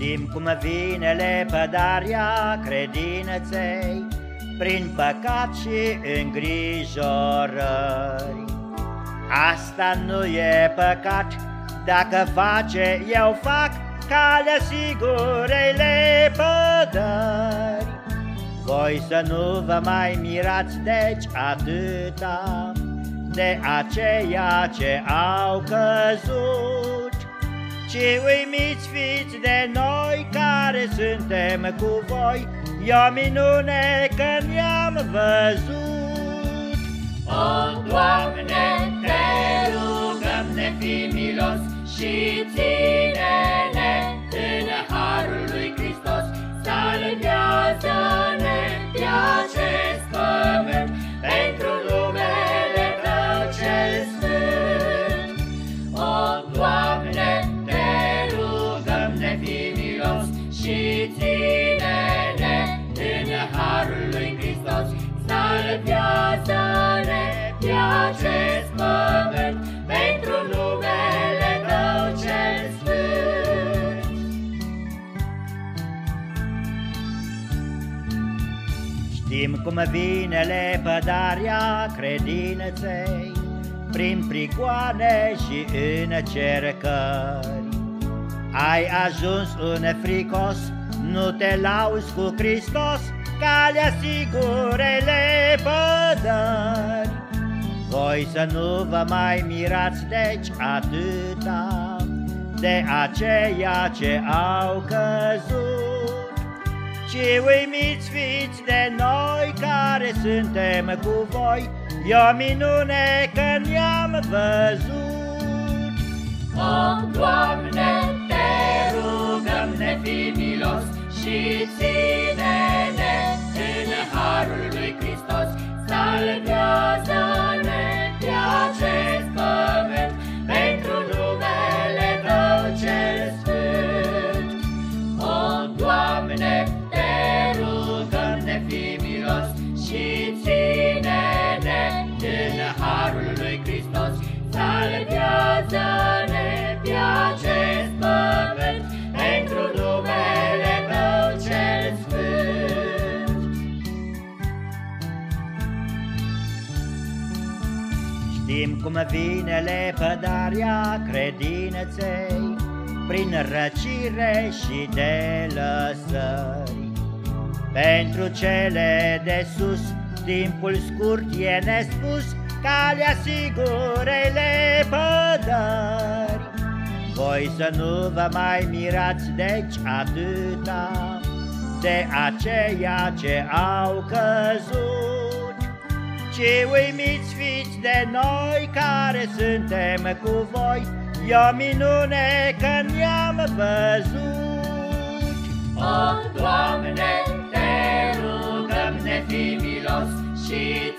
Știm cum vine lepădarea credinței Prin păcat și îngrijorări. Asta nu e păcat Dacă face, eu fac Calea sigurei lepădări. Voi să nu vă mai mirați deci atâta De aceia ce au căzut ci uimiți fiți de noi care suntem cu voi, E o minune că ne-am văzut. O, Doamne, te rugăm, ne fi milos și ține-ne și ține-ne în harul lui Hristos, salvează-ne pe acest pământ, pentru numele Tău cel sfânt. Știm cum vine lepădarea credinței, prin prigoane și încercări. Ai ajuns un fricos, nu te lauzi cu Hristos, calea sigurele pădări. Voi să nu vă mai mirați deci atâta de aceia ce au căzut, ci uimiți fiți de noi care suntem cu voi, e o minune că ne-am văzut. Știm cum vine lepădarea credinței Prin răcire și de lăsări. Pentru cele de sus Timpul scurt e nespus Calea sigurei lepădări Voi să nu vă mai mirați deci atâta De aceia ce au căzut și uimiți fiți de noi care suntem cu voi, E o minune că ne-am văzut. O, Doamne, te rugăm, ne fi milos și